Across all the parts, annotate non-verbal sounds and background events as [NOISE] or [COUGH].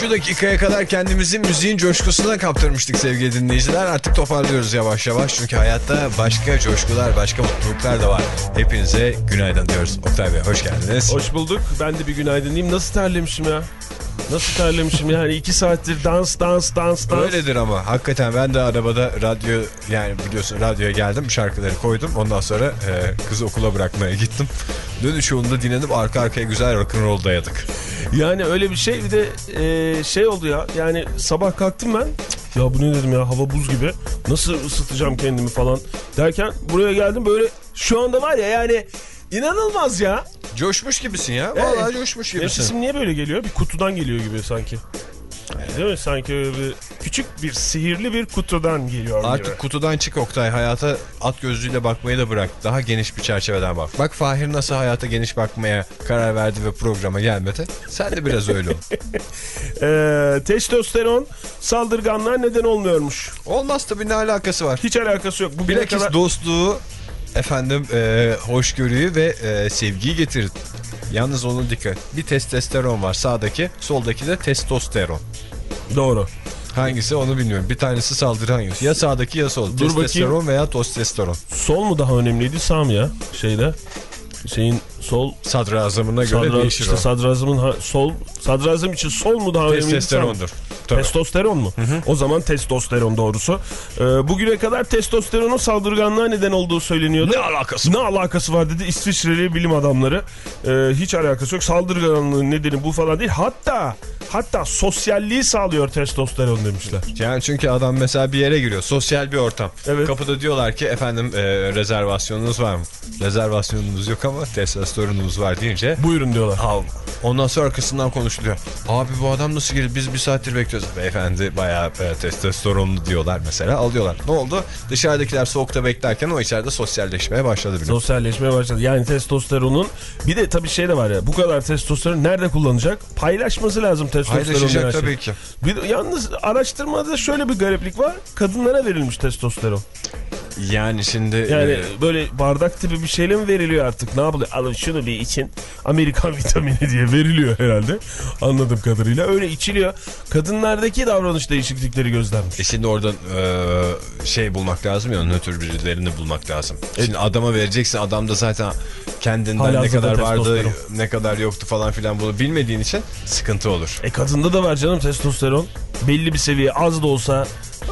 Şu dakikaya kadar kendimizi müziğin coşkusuna kaptırmıştık sevgili dinleyiciler. Artık toparlıyoruz yavaş yavaş. Çünkü hayatta başka coşkular, başka mutluluklar da var. Hepinize günaydın diyoruz. Oktay Bey hoş geldiniz. Hoş bulduk. Ben de bir günaydın diyeyim. Nasıl terlemişim ya? Nasıl terlemişim yani iki saattir dans dans dans dans. Öyledir ama hakikaten ben de arabada radyo yani biliyorsun radyoya geldim şarkıları koydum. Ondan sonra e, kızı okula bırakmaya gittim. Dönüş yolunda dinledim arka arkaya güzel rock'n'roll dayadık. Yani öyle bir şey bir de e, şey oldu ya yani sabah kalktım ben ya bu ne dedim ya hava buz gibi nasıl ısıtacağım kendimi falan derken buraya geldim böyle şu anda var ya yani inanılmaz ya. Coşmuş gibisin ya. Vallahi coşmuş Benim gibisin. sesim niye böyle geliyor? Bir kutudan geliyor gibi sanki. Değil mi? Sanki öyle bir küçük bir sihirli bir kutudan geliyor Artık gibi. kutudan çık Oktay. Hayata at gözlüğüyle bakmayı da bırak. Daha geniş bir çerçeveden bak. Bak Fahir nasıl hayata geniş bakmaya karar verdi ve programa gelmedi. Sen de biraz öyle ol. [LAUGHS] Ee, testosteron saldırganlığa neden olmuyormuş. Olmaz tabii ne alakası var. Hiç alakası yok. Bugüne Bilakis kadar... dostluğu, efendim e, hoşgörüyü ve e, sevgiyi getirir. Yalnız onun dikkat. Bir testosteron var sağdaki, soldaki de testosteron. Doğru. Hangisi onu bilmiyorum. Bir tanesi saldırı hangisi? Ya sağdaki ya sol. Dur testosteron veya testosteron. Sol mu daha önemliydi sağ mı ya? Şeyde. Şeyin sol Sadrazamına göre sadra, değişir işte o. sadrazamın ha- sol sadrazam için sol mu daha mı? Testosterondur. Tabii. Testosteron mu? O zaman testosteron doğrusu. Ee, bugüne kadar testosteronun saldırganlığa neden olduğu söyleniyordu. Ne alakası Ne alakası var dedi İsviçreli bilim adamları. Ee, hiç alakası yok. Saldırganlığın nedeni bu falan değil. Hatta hatta sosyalliği sağlıyor testosteron demişler. Yani çünkü adam mesela bir yere giriyor. Sosyal bir ortam. Evet. Kapıda diyorlar ki efendim e, rezervasyonunuz var mı? Rezervasyonunuz yok ama testosteronunuz var deyince. Buyurun diyorlar. Al. Ondan sonra arkasından konuşuluyor. Abi bu adam nasıl girdi? Biz bir saattir bekliyoruz. Beyefendi bayağı e, testosteronlu diyorlar mesela. Alıyorlar. Ne oldu? Dışarıdakiler soğukta beklerken o içeride sosyalleşmeye başladı bile. Sosyalleşmeye başladı. Yani testosteronun bir de tabii şey de var ya bu kadar testosteron nerede kullanacak? Paylaşması lazım testosteron. Paylaşacak tabii ki. Bir yalnız araştırmada şöyle bir gariplik var. Kadınlara verilmiş testosteron. Yani şimdi Yani e, böyle bardak tipi bir şeyle mi veriliyor artık? Ne yapılıyor? Alın şunu bir için. Amerikan [LAUGHS] vitamini diye veriliyor herhalde. Anladığım kadarıyla. Öyle içiliyor. Kadınlardaki davranış değişiklikleri gözlenmiş. E şimdi oradan e, şey bulmak lazım ya nötr birilerini bulmak lazım. Şimdi adama vereceksin adam da zaten kendinden ne Halihazırda kadar vardı ne kadar yoktu falan filan bunu bilmediğin için sıkıntı olur. E kadında da var canım testosteron. Belli bir seviye az da olsa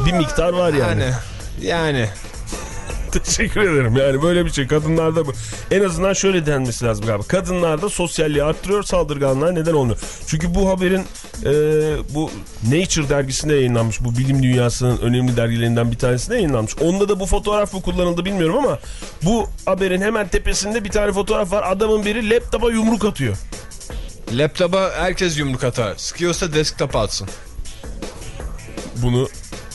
bir miktar var yani. Yani yani [LAUGHS] Teşekkür ederim. Yani böyle bir şey kadınlarda bu. En azından şöyle denmesi lazım galiba. Kadınlarda sosyalliği arttırıyor saldırganlığa neden olmuyor. Çünkü bu haberin e, bu Nature dergisinde yayınlanmış. Bu bilim dünyasının önemli dergilerinden bir tanesinde yayınlanmış. Onda da bu fotoğraf mı kullanıldı bilmiyorum ama bu haberin hemen tepesinde bir tane fotoğraf var. Adamın biri laptopa yumruk atıyor. laptopa herkes yumruk atar. Sıkıyorsa desktop atsın. Bunu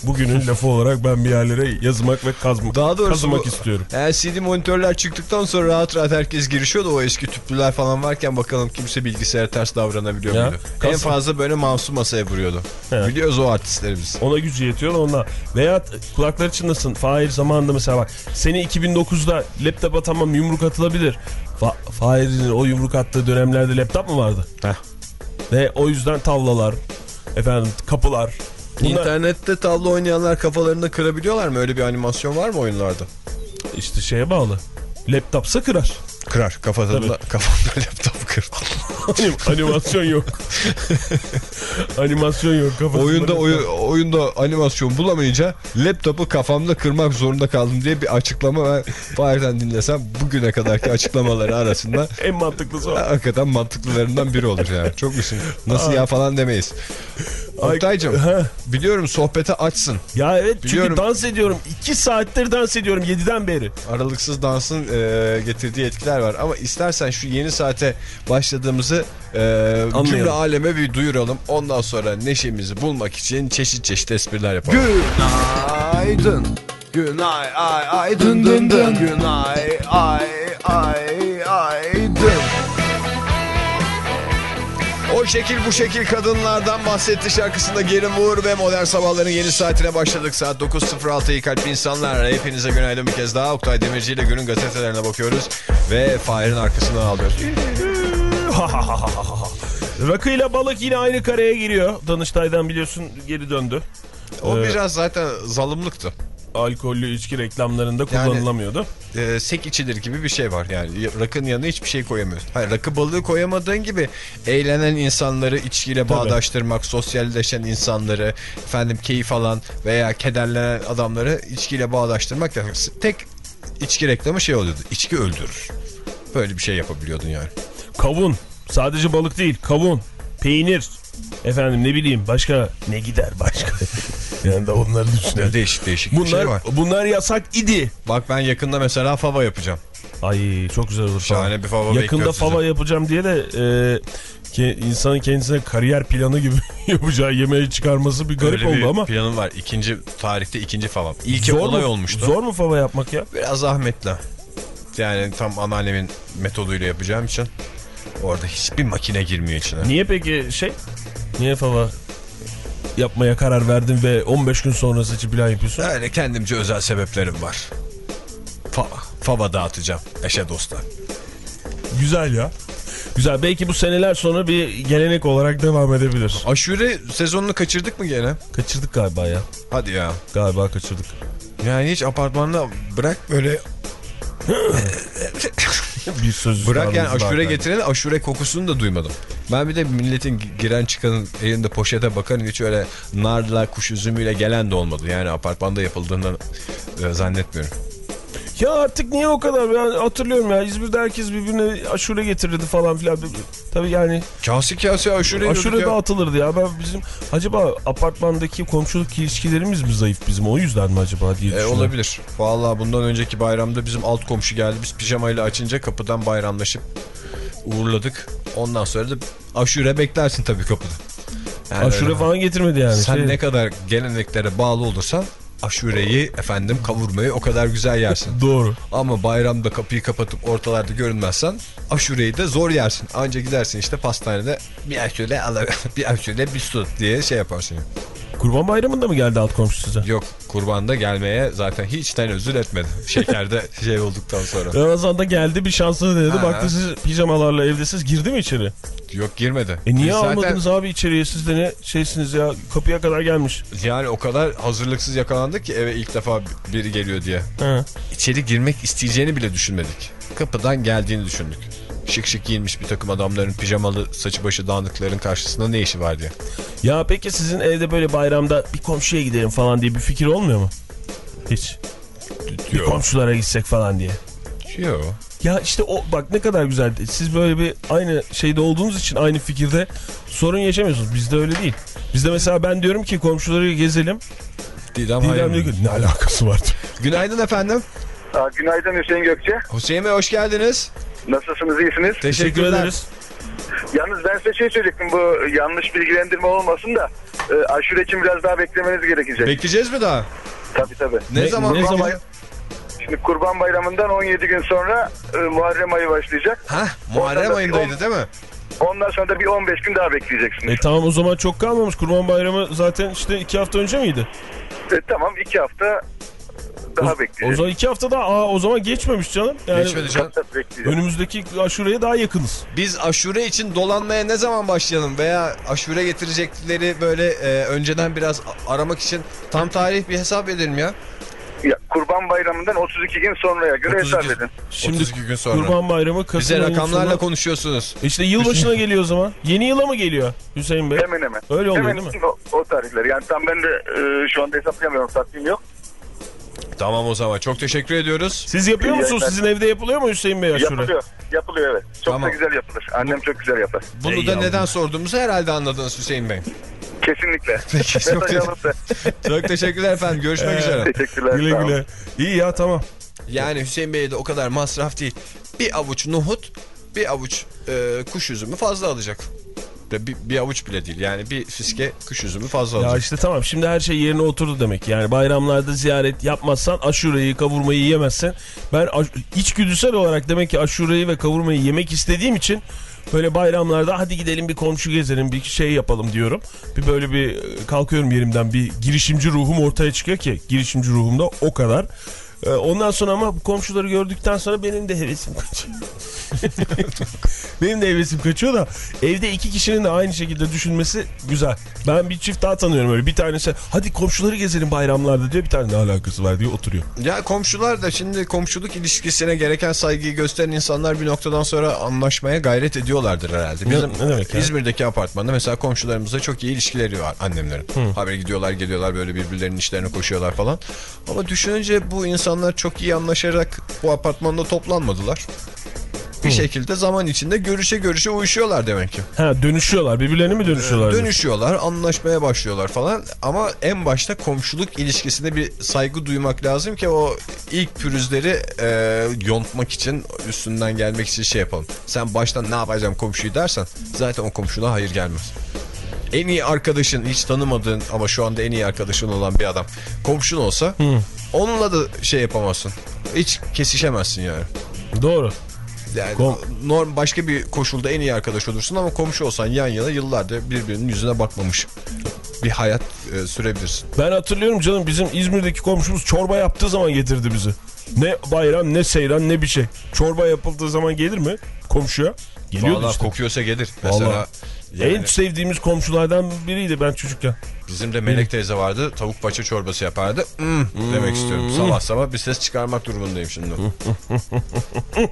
bugünün lafı olarak ben bir yerlere yazmak ve kazmak, Daha doğrusu kazımak bu- istiyorum. Eğer CD monitörler çıktıktan sonra rahat rahat herkes girişiyordu o eski tüplüler falan varken bakalım kimse bilgisayara ters davranabiliyor Ya, muydu? kas- En fazla böyle mouse'u masaya vuruyordu. Evet. Biliyoruz o artistlerimiz. Ona gücü yetiyor onunla. Veya kulakları çınlasın. Fahir zamanında mesela bak. Seni 2009'da laptopa tamam yumruk atılabilir. Fa Fahir'in o yumruk attığı dönemlerde laptop mu vardı? Heh. Ve o yüzden tavlalar, efendim kapılar. Bunlar İnternette tavla oynayanlar kafalarını kırabiliyorlar mı? Öyle bir animasyon var mı oyunlarda? işte şeye bağlı. Laptopsa kırar. Kırar. Kafasında, [LAUGHS] kafamda laptop kır. Anim- animasyon yok. [LAUGHS] animasyon yok. Kafasında oyunda oyu- oyunda animasyon bulamayınca laptopu kafamda kırmak zorunda kaldım diye bir açıklama ben Fahir'den dinlesem bugüne kadarki açıklamaları arasında [LAUGHS] En mantıklısı o. hakikaten mantıklılarından biri olur yani. Çok düşün. Nasıl ya falan demeyiz. Oktay'cım biliyorum sohbete açsın. Ya evet Biliyorum. çünkü dans ediyorum. 2 saattir dans ediyorum 7'den beri. Aralıksız dansın e, getirdiği etkiler var. var. Ama istersen şu yeni saate başladığımızı e, cümle aleme bir duyuralım. Ondan sonra neşemizi bulmak için çeşit çeşit espriler yapalım. Günaydın. Günay ay ay dın dın dın. Günay ay ay ay. O şekil bu şekil kadınlardan bahsetti şarkısında Geri Moore ve Modern Sabahların yeni saatine başladık. Saat 9.06'yı kalp insanlar. Hepinize günaydın bir kez daha. Oktay Demirci ile günün gazetelerine bakıyoruz. Ve Fahir'in arkasından alıyoruz. [LAUGHS] Rakı ile balık yine aynı kareye giriyor. Danıştay'dan biliyorsun geri döndü. O Ee, biraz zaten zalımlıktı. Alkollü içki reklamlarında Yani- kullanılamıyordu. Ee, sek içilir gibi bir şey var yani. Rakının yanına hiçbir şey koyamıyorsun. Hayır rakı balığı koyamadığın gibi eğlenen insanları içkiyle bağdaştırmak, sosyalleşen insanları, efendim keyif alan veya kederlenen adamları içkiyle bağdaştırmak yani tek içki reklamı şey oluyordu. İçki öldürür. Böyle bir şey yapabiliyordun yani. Kavun. Sadece balık değil. Kavun. Peynir. Efendim ne bileyim başka ne gider başka. [LAUGHS] yani da onları düşünelim. Değişik değişik bir Bunlar, şey var. bunlar yasak idi. Bak ben yakında mesela fava yapacağım. Ay çok güzel olur. Şahane fava. bir fava Yakında fava sizi. yapacağım diye de e, ki insanın kendisine kariyer planı gibi [LAUGHS] yapacağı yemeği çıkarması bir garip Böyle oldu bir ama. planım var. İkinci tarihte ikinci favam. İlki Zor kolay mu, olmuştu. Zor mu fava yapmak ya? Biraz zahmetli. Yani tam anneannemin metoduyla yapacağım için orada hiçbir makine girmiyor içine. Niye peki şey? Niye fava yapmaya karar verdin ve 15 gün sonra seçip plan yapıyorsun? Öyle kendimce özel sebeplerim var. Fava, fava dağıtacağım eşe dosta. Güzel ya. Güzel. Belki bu seneler sonra bir gelenek olarak devam edebilir. Aşure sezonunu kaçırdık mı gene? Kaçırdık galiba ya. Hadi ya. Galiba kaçırdık. Yani hiç apartmanda bırak böyle [LAUGHS] Bir söz bırak yani aşure getiren aşure kokusunu da duymadım. Ben bir de milletin giren çıkanın elinde poşete bakarım hiç öyle narla kuş üzümüyle gelen de olmadı. Yani apartmanda yapıldığından e, zannetmiyorum. Ya artık niye o kadar? Ben hatırlıyorum ya İzmir'de herkes birbirine aşure getirirdi falan filan. Tabii yani Kase kase aşure aşure ya. dağıtılırdı ya. Ben bizim acaba apartmandaki komşuluk ilişkilerimiz mi zayıf bizim? O yüzden mi acaba diye E, olabilir. Vallahi bundan önceki bayramda bizim alt komşu geldi. Biz pijamayla açınca kapıdan bayramlaşıp uğurladık. Ondan sonra da aşure beklersin tabii kapıda. Yani Aşure öyle- falan getirmedi yani. Sen Şey- ne kadar geleneklere bağlı olursan aşureyi efendim kavurmayı o kadar güzel yersin. [LAUGHS] Doğru. Ama bayramda kapıyı kapatıp ortalarda görünmezsen aşureyi de zor yersin. Anca gidersin işte pastanede bir aşure al [LAUGHS] bir aşure bir su diye şey yaparsın. Kurban Bayramı'nda mı geldi alt komşu size? Yok kurbanda gelmeye zaten hiç tenezzül etmedi. Şekerde [LAUGHS] şey olduktan sonra. Ramazan'da geldi bir şansını denedi. Ha. Baktı siz pijamalarla evdesiniz. Girdi mi içeri? Yok girmedi. E niye Biz zaten almadınız abi içeriye? Siz de ne şeysiniz ya? Kapıya kadar gelmiş. Yani o kadar hazırlıksız yakalandık ki eve ilk defa biri geliyor diye. Ha. İçeri girmek isteyeceğini bile düşünmedik. Kapıdan geldiğini düşündük. Şık şık giyinmiş bir takım adamların pijamalı saçı başı dağınıkların karşısında ne işi var diye. Ya peki sizin evde böyle bayramda bir komşuya gidelim falan diye bir fikir olmuyor mu? Hiç. Bir komşulara gitsek falan diye. Yok. Ya işte o bak ne kadar güzel. Siz böyle bir aynı şeyde olduğunuz için aynı fikirde sorun yaşamıyorsunuz. Bizde öyle değil. Bizde mesela ben diyorum ki komşuları gezelim. Didem, Didem hayır. diyor ne alakası var? Günaydın efendim. Aa, Günaydın Hüseyin Gökçe. Hüseyin Bey hoş geldiniz. Nasılsınız, iyisiniz? Teşekkür ederiz. Yalnız ben size şey söyleyecektim, bu yanlış bilgilendirme olmasın da e, aşure için biraz daha beklemeniz gerekecek. Bekleyeceğiz mi daha? tabii tabii. Ne, Ne- zaman? ne zaman? Bay- Şimdi Kurban Bayramı'ndan 17 gün sonra e, Muharrem ayı başlayacak. Hah Muharrem Oradan da ayındaydı bir değil mi? Ondan sonra da bir 15 gün daha bekleyeceksiniz. E tamam o zaman çok kalmamış. Kurban Bayramı zaten işte iki hafta önce miydi? E, tamam 2 hafta daha O bekleyeceğiz. zaman iki hafta daha aa, o zaman geçmemiş canım. Yani Geçmedi canım. Önümüzdeki aşureye daha yakınız. Biz aşure için dolanmaya ne zaman başlayalım veya aşure getirecekleri böyle e, önceden biraz aramak için tam tarih bir hesap edelim ya. Ya, Kurban Bayramı'ndan 32 gün sonraya göre 32 hesap edin. Şimdi 32 gün sonra. Kurban Bayramı Kasım Bize rakamlarla sonu- konuşuyorsunuz. İşte yılbaşına [LAUGHS] geliyor o zaman. Yeni yıla mı geliyor Hüseyin Bey? Hemen hemen. Öyle oluyor hemen değil mi? O, o tarihler. Yani tam ben de e, şu anda hesaplayamıyorum. Takvim yok. Tamam o zaman çok teşekkür ediyoruz. Siz yapıyor İyi musunuz? yayınlar. Sizin evde yapılıyor mu Hüseyin Bey aşure? Yapılıyor. Yapılıyor evet. Çok Tamam. da güzel yapılır. Annem çok güzel yapar. Bunu Ey da yavrum. neden sorduğumuzu herhalde anladınız Hüseyin Bey. Kesinlikle. [LAUGHS] Peki, çok. [LAUGHS] Çok teşekkürler efendim. Görüşmek üzere. Teşekkürler. Güle güle. İyi ya tamam. Yani Hüseyin Bey'e de o kadar masraf değil. Bir avuç nohut, bir avuç e, kuş üzümü fazla alacak. De bir, bir avuç bile değil. Yani bir fiske kuş üzümü fazla Ya alacak. işte tamam şimdi her şey yerine oturdu demek. Yani bayramlarda ziyaret yapmazsan aşureyi kavurmayı yiyemezsen. Ben içgüdüsel olarak demek ki aşureyi ve kavurmayı yemek istediğim için böyle bayramlarda hadi gidelim bir komşu gezelim bir şey yapalım diyorum. Bir böyle bir e, kalkıyorum yerimden bir girişimci ruhum ortaya çıkıyor ki girişimci ruhumda o kadar. E, Ondan sonra ama komşuları gördükten sonra benim de hevesim kaçıyor. [LAUGHS] benim de hevesim kaçıyor da evde iki kişinin de aynı şekilde düşünmesi güzel. Ben bir çift daha tanıyorum öyle. Bir tanesi hadi komşuları gezelim bayramlarda diyor. Bir tane ne alakası var diye oturuyor. Ya komşular da şimdi komşuluk ilişkisine gereken saygıyı gösteren insanlar bir noktadan sonra anlaşmaya gayret ediyorlardır herhalde. Bizim ne demek ya? İzmir'deki apartmanda mesela komşularımızla çok iyi ilişkileri var annemlerin. Haberi gidiyorlar geliyorlar böyle birbirlerinin işlerine koşuyorlar falan. Ama düşününce bu insanlar çok iyi anlaşarak bu apartmanda toplanmadılar. Bir şekilde zaman içinde görüşe görüşe uyuşuyorlar demek ki. Ha dönüşüyorlar. Birbirlerine mi dönüşüyorlar? Dönüşüyorlar, anlaşmaya başlıyorlar falan. Ama en başta komşuluk ilişkisine bir saygı duymak lazım ki o ilk pürüzleri e, yontmak için, üstünden gelmek için şey yapalım. Sen baştan ne yapacağım komşuyu dersen zaten o komşuna hayır gelmez. En iyi arkadaşın, hiç tanımadığın ama şu anda en iyi arkadaşın olan bir adam komşun olsa onunla da şey yapamazsın. Hiç kesişemezsin yani. Doğru. Yani Kom- norm başka bir koşulda en iyi arkadaş olursun ama komşu olsan yan yana yıllardır birbirinin yüzüne bakmamış bir hayat e, sürebilirsin. Ben hatırlıyorum canım bizim İzmir'deki komşumuz çorba yaptığı zaman getirdi bizi. Ne bayram ne seyran ne bir şey. Çorba yapıldığı zaman gelir mi komşuya? Geliyordu Vallahi işte. kokuyorsa gelir. Mesela Vallahi. yani En sevdiğimiz komşulardan biriydi ben çocukken. bizim de Melek teyze vardı. Tavuk paça çorbası yapardı. Hmm, demek istiyorum. Sabah sabah bir ses çıkarmak durumundayım şimdi. [LAUGHS]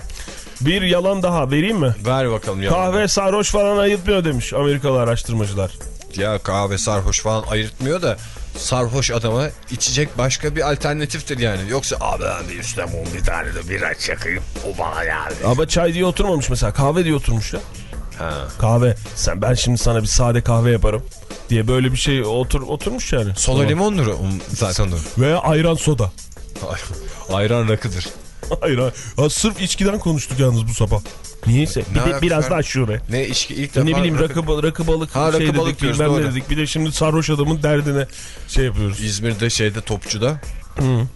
Bir yalan daha vereyim mi? Ver bakalım ya. Kahve sarhoş falan ayıtmıyor demiş Amerikalı araştırmacılar. Ya kahve sarhoş falan ayırtmıyor da sarhoş adama içecek başka bir alternatiftir yani. Yoksa abi ben bir üstten on bir tane de bira çakayım. O bana yani. Ama çay diye oturmamış mesela kahve diye oturmuş ya. Ha. Kahve. Sen ben şimdi sana bir sade kahve yaparım diye böyle bir şey otur oturmuş yani. Tamam. limondur zaten o. Veya ayran soda. Ayran rakıdır. [LAUGHS] Hayır hayır. Ha, sırf içkiden konuştuk yalnız bu sabah. Niyeyse. Bir de biraz daha şure. Ne içki ilk defa... Ne bileyim rakı- rakı, bal- rakı balık Ha, rakı şey balık dedik diyoruz, bilmem ne dedik. Bir de şimdi sarhoş adamın derdine şey yapıyoruz. İzmir'de şeyde Topçu'da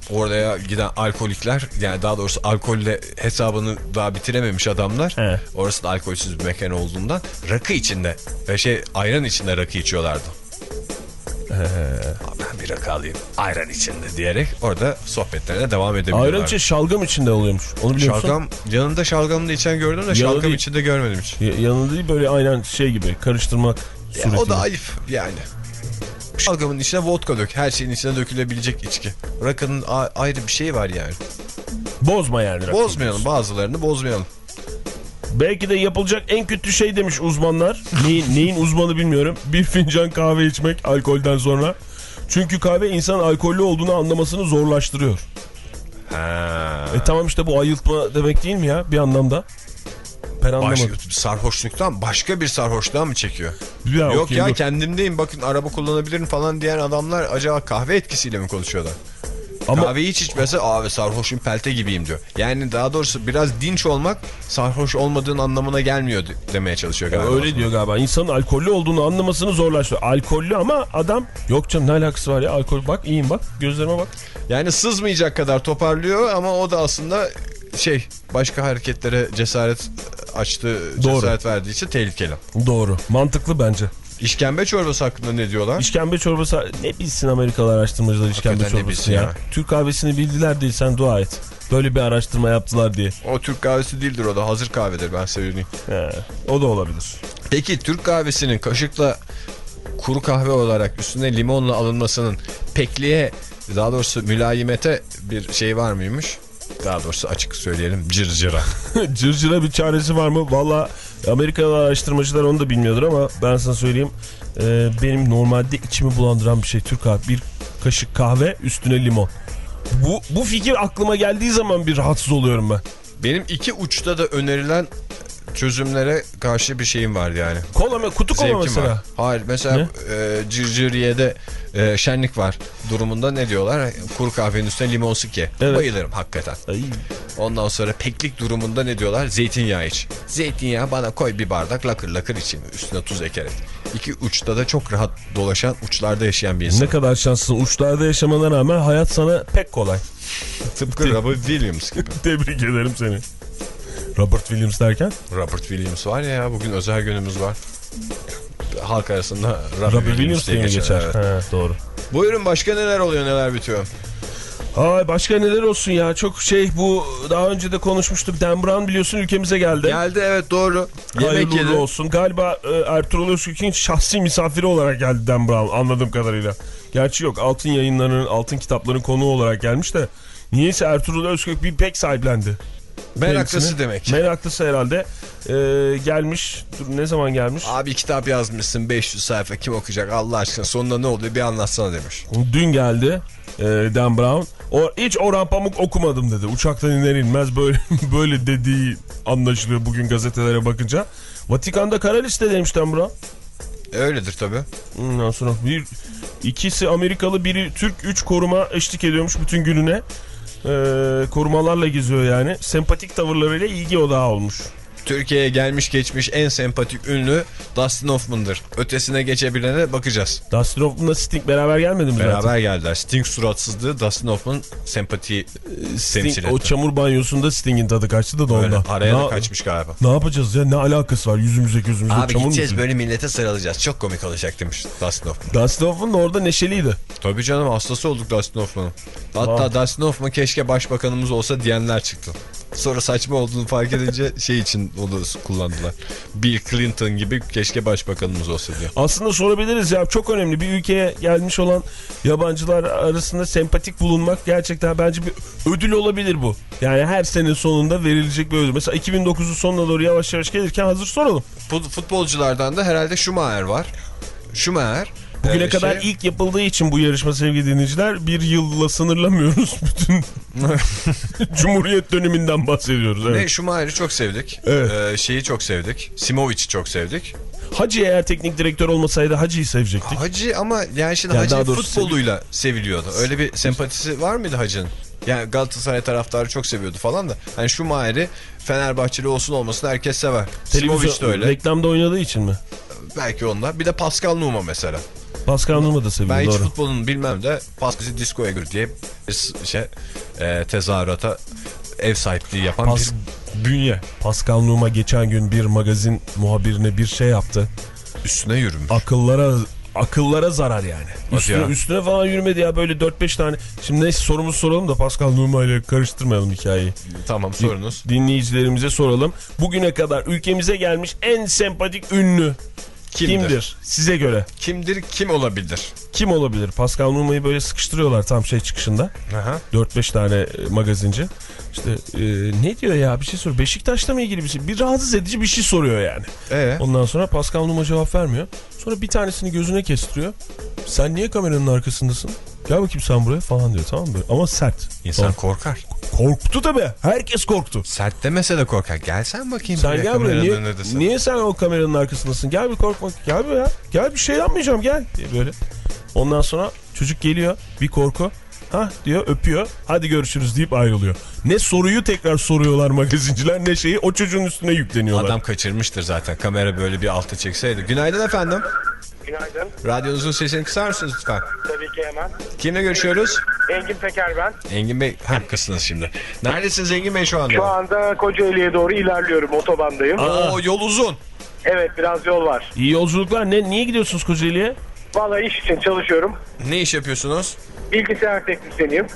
oraya giden alkolikler yani daha doğrusu alkolle hesabını daha bitirememiş adamlar. He. Orası da alkolsüz bir mekan olduğundan rakı içinde ve şey ayran içinde rakı içiyorlardı. Ben bir rakı alayım ayran içinde diyerek orada sohbetlerine devam edebiliyorlar. Ayran için şalgam içinde oluyormuş. Onu biliyor musun? Şalgam yanında şalgamı da içen gördüm de şalgam değil. içinde görmedim hiç. Ya- Yanında değil böyle aynen şey gibi karıştırmak suretiyle. o da ayıp yani. Şalgamın içine vodka dök. Her şeyin içine dökülebilecek içki. Rakının ayrı bir şeyi var yani. Bozma yani. Bozmayalım bazılarını bozmayalım. Belki de yapılacak en kötü şey demiş uzmanlar. Neyin, neyin uzmanı bilmiyorum. Bir fincan kahve içmek alkolden sonra. Çünkü kahve insanın alkollü olduğunu anlamasını zorlaştırıyor. Ha. E tamam işte bu ayıltma demek değil mi ya bir anlamda? Ben anlamadım. Başka, sarhoşluktan başka bir sarhoşluğa mı çekiyor? Daha Yok okuyayım, ya dur. kendimdeyim bakın araba kullanabilirim falan diyen adamlar acaba kahve etkisiyle mi konuşuyorlar? Ama Kahveyi hiç içmese abi sarhoşum pelte gibiyim diyor. Yani daha doğrusu biraz dinç olmak sarhoş olmadığın anlamına gelmiyor de- demeye çalışıyor galiba. öyle diyor galiba. İnsanın alkollü olduğunu anlamasını zorlaştırıyor. Alkollü ama adam yok canım ne alakası var ya alkol bak iyiyim bak gözlerime bak. Yani sızmayacak kadar toparlıyor ama o da aslında şey başka hareketlere cesaret açtı, Doğru. cesaret verdiği için tehlikeli. Doğru mantıklı bence. İşkembe çorbası hakkında ne diyorlar? İşkembe çorbası ne bilsin Amerikalı araştırmacılar işkembe Hakikaten çorbası ya. ya. Türk kahvesini bildiler değil sen dua et. Böyle bir araştırma yaptılar diye. O Türk kahvesi değildir o da hazır kahvedir ben söyleyeyim. He, o da olabilir. Peki Türk kahvesinin kaşıkla kuru kahve olarak üstüne limonla alınmasının pekliğe daha doğrusu mülayimete bir şey var mıymış? Daha doğrusu açık söyleyelim cırcıra. [LAUGHS] Cırcıra bir çaresi var mı? Valla Amerikalı araştırmacılar onu da bilmiyordur ama ben sana söyleyeyim. Ee, benim normalde içimi bulandıran bir şey Türk kahve. Bir kaşık kahve üstüne limon. Bu, bu fikir aklıma geldiği zaman bir rahatsız oluyorum ben. Benim iki uçta da önerilen çözümlere karşı bir şeyim var yani. Kola mı? Kutu kola Zevkim mesela. var. Hayır mesela e, Cırcırye'de e, şenlik var durumunda ne diyorlar? Kuru kahvenin üstüne limon sıke. Evet. Bayılırım hakikaten. Ay. Ondan sonra peklik durumunda ne diyorlar? Zeytinyağı iç. Zeytinyağı bana koy bir bardak lakır lakır içeyim üstüne tuz ekerek. İki uçta da çok rahat dolaşan uçlarda yaşayan bir insan. Ne kadar şanslısın. Uçlarda yaşamana rağmen hayat sana pek kolay. [LAUGHS] Tıpkı Robert Williams gibi. [LAUGHS] Tebrik ederim seni. Robert Williams derken? Robert Williams var ya, bugün özel günümüz var. Halk arasında Robert, Robert Williams diye mi geçer? evet. Ha, doğru. Buyurun başka neler oluyor neler bitiyor. Ay başka neler olsun ya. Çok şey bu daha önce de konuşmuştuk. Dan Brown biliyorsun ülkemize geldi. Geldi evet doğru. Yemek Hayırlı yedi. olsun. Galiba e, Ertuğrul Özkök'ün şahsi misafiri olarak geldi Dan Brown anladığım kadarıyla. Gerçi yok altın yayınlarının, altın kitapların konuğu olarak gelmiş de. Niyeyse Ertuğrul Özkök bir pek sahiplendi. Meraklısı kendisini. demek. Meraklısı herhalde. Ee, gelmiş. Dur ne zaman gelmiş? Abi kitap yazmışsın 500 sayfa kim okuyacak Allah aşkına sonunda ne oluyor bir anlatsana demiş. Dün geldi e, Dan Brown. O, hiç Orhan Pamuk okumadım dedi. Uçaktan iner inmez böyle [LAUGHS] böyle dediği anlaşılıyor bugün gazetelere bakınca. Vatikan'da kara listedeymiş Dan Brown. Öyledir tabii. Ondan sonra bir ikisi Amerikalı biri Türk 3 koruma eşlik ediyormuş bütün gününe. Ee, korumalarla geziyor yani. Sempatik tavırlarıyla ilgi odağı olmuş. Türkiye'ye gelmiş geçmiş en sempatik ünlü Dustin Hoffman'dır. Ötesine geçebilene bakacağız. Dustin Hoffman'la Sting beraber gelmedi mi zaten? Beraber geldiler. Sting suratsızlığı Dustin Hoffman temsil Sting, o etti. çamur banyosunda Sting'in tadı kaçtı da, da Öyle, ondan. araya da Ne- kaçmış galiba. Ne yapacağız ya? Ne alakası var yüzümüze gözümüze Abi çamur mu gideceğiz sürüyor? böyle millete sarılacağız. Çok komik olacak demiş Dustin Hoffman. Dustin Hoffman da orada neşeliydi. Tabii canım hastası olduk Dustin Hoffman'ın. Hatta Dustin Hoffman keşke başbakanımız olsa diyenler çıktı. Sonra saçma olduğunu fark edince şey için onu kullandılar. Bill Clinton gibi keşke başbakanımız olsa diyor. Aslında sorabiliriz ya çok önemli bir ülkeye gelmiş olan yabancılar arasında sempatik bulunmak gerçekten bence bir ödül olabilir bu. Yani her sene sonunda verilecek bir ödül. Mesela 2009'un sonuna doğru yavaş yavaş gelirken hazır soralım. Fut- Futbolculardan da herhalde Schumacher var. Schumacher. Bugüne e, kadar şey- ilk yapıldığı için bu yarışma sevgili dinleyiciler bir yılla sınırlamıyoruz. [LAUGHS] Bütün [LAUGHS] Cumhuriyet döneminden bahsediyoruz. Ne Evet. Schumacher'i çok sevdik. Evet. Ee, şeyi çok sevdik. Simovic'i çok sevdik. Hacı eğer teknik direktör olmasaydı Hacı'yı sevecektik. Hacı ama yani şimdi Yani Hacı futboluyla seviliyordu. Öyle bir sempatisi var mıydı Hacı'nın? Yani Galatasaray taraftarı çok seviyordu falan da. Hani Schumacher'i Fenerbahçeli olsun olmasın herkes sever. Simovic de öyle. reklamda oynadığı için mi? Belki onda. Bir de Pascal Numa mesela. Pascal Numa da seviyor Ben hiç doğru. futbolunu bilmem de Pascal'i diskoya gir diye şey e, tezahürata ev sahipliği yapan Pas- bir bünye. Pascal Numa geçen gün bir magazin muhabirine bir şey yaptı. Üstüne yürümüş. Akıllara akıllara zarar yani. Üstüne, ya? üstüne falan yürümedi ya böyle 4-5 tane. Şimdi neyse sorumuzu soralım da Pascal Numa ile karıştırmayalım hikayeyi. Tamam sorunuz. Dinleyicilerimize soralım. Bugüne kadar ülkemize gelmiş en sempatik ünlü Kimdir? Size göre Kimdir? Kim olabilir? Kim olabilir? Pascal Numa'yı böyle sıkıştırıyorlar tam şey çıkışında. Aha. 4-5 tane e, magazinci. İşte e, ne diyor ya bir şey soruyor. Beşiktaş'ta mı ilgili bir şey? Bir rahatsız edici bir şey soruyor yani. Ee? Ondan sonra Pascal Numa cevap vermiyor. Sonra bir tanesini gözüne kestiriyor. Sen niye kameranın arkasındasın? Gel bakayım sen buraya falan diyor tamam mı? Ama sert. İnsan Tamam. korkar. Korktu tabii. Herkes korktu. Sert demese de korkar. Gel sen bakayım. Sen gel buraya. Niye, önündesin. niye sen o kameranın arkasındasın? Gel bir korkma. Gel bir ya. Gel bir şey yapmayacağım gel. Diye böyle. Ondan sonra çocuk geliyor. Bir korku. Ha diyor öpüyor. Hadi görüşürüz deyip ayrılıyor. Ne soruyu tekrar soruyorlar magazinciler ne şeyi o çocuğun üstüne yükleniyorlar. Adam kaçırmıştır zaten. Kamera böyle bir altı çekseydi. Günaydın efendim. Günaydın. Radyonuzun sesini kısar mısınız lütfen? Tabii ki hemen. Kimle görüşüyoruz? Engin Peker ben. Engin Bey harikasınız şimdi. Neredesiniz Engin Bey şu anda? Şu anda Kocaeli'ye doğru ilerliyorum. Otobandayım. Oo yol uzun. Evet biraz yol var. İyi yolculuklar. Ne, niye gidiyorsunuz Kocaeli'ye? Vallahi iş için çalışıyorum. Ne iş yapıyorsunuz? Bilgisayar teknisyeniyim.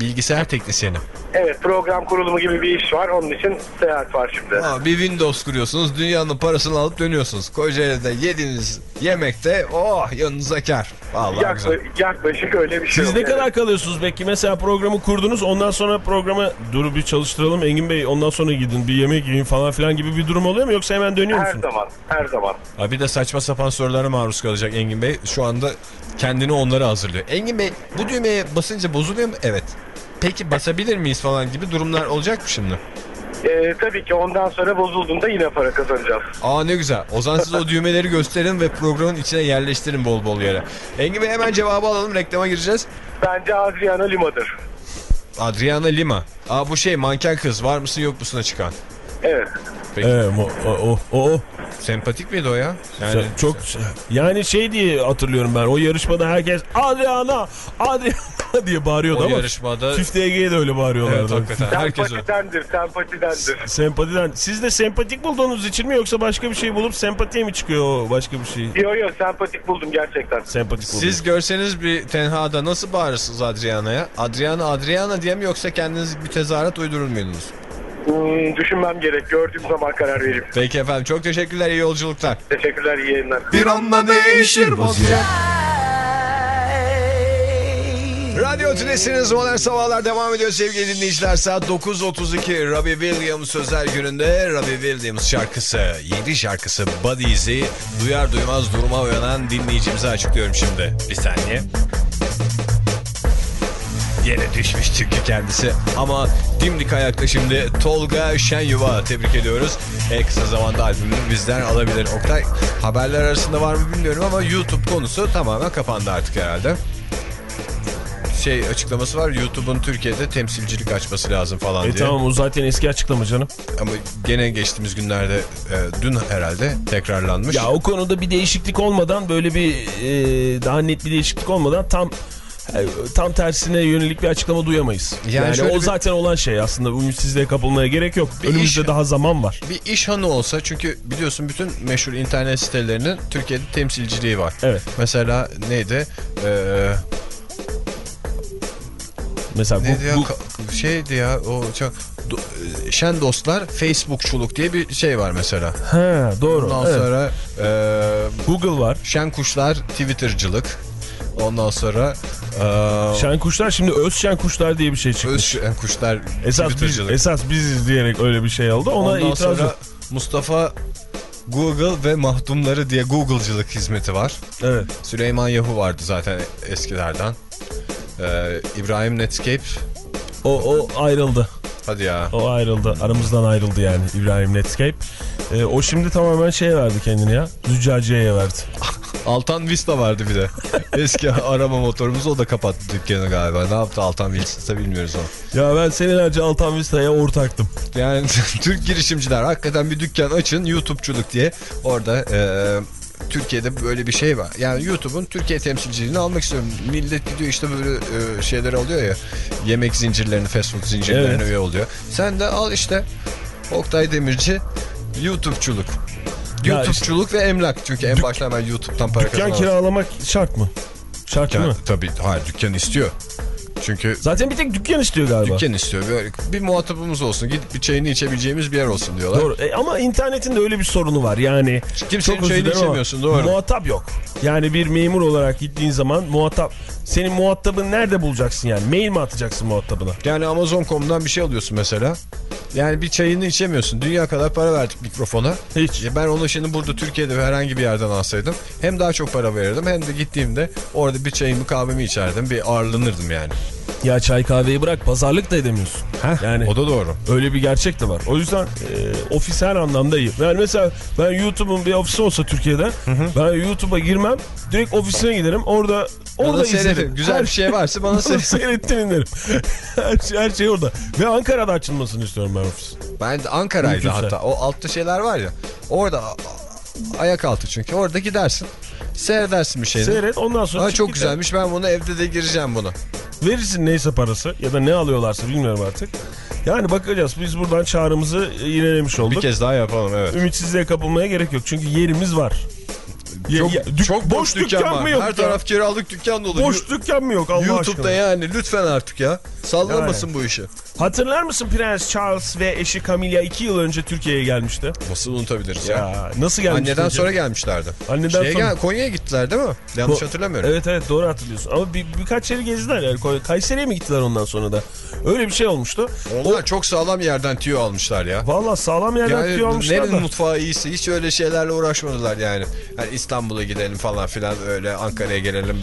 Bilgisayar teknisyeni. Evet program kurulumu gibi bir iş var. Onun için seyahat var şimdi. Aa, bir Windows kuruyorsunuz. Dünyanın parasını alıp dönüyorsunuz. Kocaeli'de yediğiniz yemekte oh yanınıza kar. Vallahi güzel. Yakla- yaklaşık öyle bir şey. Siz ne yok. kadar kalıyorsunuz peki? Mesela programı kurdunuz ondan sonra programı dur bir çalıştıralım Engin Bey ondan sonra gidin bir yemek yiyin falan filan gibi bir durum oluyor mu yoksa hemen dönüyor Her musunuz? zaman. Her zaman. Ha, bir de saçma sapan sorulara maruz kalacak Engin Bey. Şu anda kendini onlara hazırlıyor. Engin Bey bu düğmeye basınca bozuluyor mu? Evet. Peki basabilir miyiz falan gibi durumlar olacak mı şimdi? Ee, tabii ki ondan sonra bozulduğunda yine para kazanacağız. Aa ne güzel. O zaman siz o [LAUGHS] düğmeleri gösterin ve programın içine yerleştirin bol bol yere. Engin Bey hemen cevabı alalım. Reklama gireceğiz. Bence Adriana Lima'dır. Adriana Lima. Aa bu şey manken kız. Var mısın yok musun'a çıkan. Evet. Peki. Evet, o, o, o, o. Sempatik miydi o ya? Yani çok yani şey diye hatırlıyorum ben o yarışmada herkes Adriana Adriana [LAUGHS] diye bağırıyordu o ama yarışmada Çift EG'ye de öyle bağırıyorlardı. Evet hakikaten. Herkes. Sempatidendir, sempatidendir. Sempatiden. Siz de sempatik bulduğunuz için mi yoksa başka bir şey bulup sempatiye mi çıkıyor o başka bir şey? Yo yo sempatik buldum gerçekten. Sempatik buldunuz. Siz görseniz bir tenhada nasıl bağırırsınız Adriana'ya? Adriana Adriana diye mi yoksa kendiniz bir tezahürat uydurur muydunuz? Hmm, düşünmem gerek. Gördüğüm zaman karar vereyim. Peki efendim çok teşekkürler iyi yolculuklar. Teşekkürler, iyi yayınlar. Bir anda değişir vaziyet Radyo Tülesi'niz Modern Sabahlar devam ediyor sevgili dinleyiciler. Saat 9.32 Robbie Williams özel gününde Robbie Williams şarkısı, 7 şarkısı Buddy's'i duyar duymaz duruma uyanan dinleyicimize açıklıyorum şimdi. Bir saniye. Yere düşmüş çünkü kendisi. Ama dimdik ayakta şimdi Tolga Şenyuva tebrik ediyoruz. En kısa zamanda albümünü bizden alabilir. Oktay haberler arasında var mı bilmiyorum ama YouTube konusu tamamen kapandı artık herhalde şey açıklaması var. YouTube'un Türkiye'de temsilcilik açması lazım falan E diye. tamam o zaten eski açıklama canım. Ama gene geçtiğimiz günlerde e, dün herhalde tekrarlanmış. Ya o konuda bir değişiklik olmadan böyle bir e, daha net bir değişiklik olmadan tam e, tam tersine yönelik bir açıklama duyamayız. Yani Yani, o bir- zaten olan şey aslında ümitsizliğe kapılmaya gerek yok. Bir Önümüzde iş- daha zaman var. Bir iş hanı olsa çünkü biliyorsun bütün meşhur internet sitelerinin Türkiye'de temsilciliği var. Evet. Mesela neydi? Ee, Mesela neydi bu, ya? bu şeydi ya o çok Do- Şen dostlar Facebookçuluk diye bir şey var mesela. ha doğru. Ondan evet. sonra e, Google var. Şen kuşlar Twitter'cılık. Ondan sonra e, Şen kuşlar şimdi öz şen kuşlar diye bir şey çıktı. Öz Şen kuşlar esas biz, esas biziz diyerek öyle bir şey oldu. Ona Ondan itiraz sonra. Mustafa Google ve mahdumları diye Google'cılık hizmeti var. Evet. Süleyman Yahu vardı zaten eskilerden. Ee, İbrahim Netscape. O, o ayrıldı. Hadi ya. O ayrıldı. Aramızdan ayrıldı yani İbrahim Netscape. Ee, o şimdi tamamen şeye verdi kendini ya. Züccaciye'ye verdi. [LAUGHS] Altan Vista vardı bir de. [LAUGHS] Eski arama motorumuz o da kapattı dükkanı galiba. Ne yaptı Altan Vista bilmiyoruz ama. Ya ben senelerce Altan Vista'ya ortaktım. Yani [LAUGHS] Türk girişimciler hakikaten bir dükkan açın YouTube'culuk diye. Orada eee, Türkiye'de böyle bir şey var. Yani YouTube'un Türkiye temsilciliğini almak istiyorum. Millet gidiyor işte böyle eee, şeyler alıyor ya. Yemek zincirlerini, fast food zincirlerine Evet. üye oluyor. Sen de al işte Oktay Demirci YouTube'culuk. YouTube'culuk ve emlak. Çünkü en başta ben YouTube'dan para Dükkan kazanamazsın. kiralamak şart mı? Şart? Dükkan, tabii hayır dükkan istiyor. Çünkü Zaten bir tek dükkan istiyor galiba. dükkan istiyor. Böyle bir muhatabımız olsun. Gidip bir çayını içebileceğimiz bir yer olsun diyorlar. Doğru. E, ama internetin de öyle bir sorunu var. Yani Kimsenin çayını içemiyorsun, doğru. Muhatap yok. Yani bir memur olarak gittiğin zaman muhatap senin muhatabını nerede bulacaksın yani? Mail mi atacaksın muhatabına? Yani Amazon.com'dan bir şey alıyorsun mesela. Yani bir çayını içemiyorsun. Dünya kadar para verdik mikrofona. Hiç. Ya ben onu şimdi burada Türkiye'de herhangi bir yerden alsaydım hem daha çok para verirdim hem de gittiğimde orada bir çayımı kahvemi içerdim. Bir ağırlanırdım yani. Ya çay kahveyi bırak pazarlık da edemiyorsun. yani O da doğru. öyle bir gerçek de var. O yüzden e, ofis her anlamda iyi. Yani mesela ben YouTube'un bir ofisi olsa Türkiye'de ben YouTube'a girmem direkt ofisine giderim. Orada orada Bana seyredin. izlerim. Güzel Her bir şey varsa bana [LAUGHS] seyrettin inlerim. [LAUGHS] her, şey, her şey orada. Ve Ankara'da açılmasını istiyorum ben ofis. Ben de Ankara'ydı Mümkünse. hatta. O altta şeyler var ya. Orada ayak altı çünkü. Orada gidersin. Seyredersin bir şeyini. Seyret ondan sonra Aa, çok git. güzelmiş ben bunu evde de gireceğim bunu. Verirsin neyse parası ya da ne alıyorlarsa bilmiyorum artık. Yani bakacağız biz buradan çağrımızı yinelemiş Bir olduk. kez daha yapalım evet. Ümitsizliğe kapılmaya gerek yok çünkü yerimiz var. Çok, ya- dük- çok boş, dükkan, var. mı yok Her ya? taraf kiralık dükkan dolu. Boş dükkan mı yok Allah YouTube'da aşkına? yani lütfen artık ya. Sallamasın bu işi. Hatırlar mısın Prens Charles ve eşi Camilla 2 yıl önce Türkiye'ye gelmişti? Nasıl unutabiliriz ya. Ya nasıl gelmişti? Anneden sonra gelmişlerdi. Anneden Şeye sonra. Gel, Konya'ya gittiler değil mi? Yanlış Bu- hatırlamıyorum. Evet evet doğru hatırlıyorsun. Ama bir, birkaç yeri gezdiler yani. Kayseri'ye mi gittiler ondan sonra da? Öyle bir şey olmuştu. Onlar çok sağlam yerden tüyo almışlar ya. Valla sağlam yerden Yani tüyo almışlar nerenin da. mutfağı iyiyse hiç öyle şeylerle uğraşmadılar yani. Hani İstanbul'a gidelim falan filan öyle Ankara'ya gelelim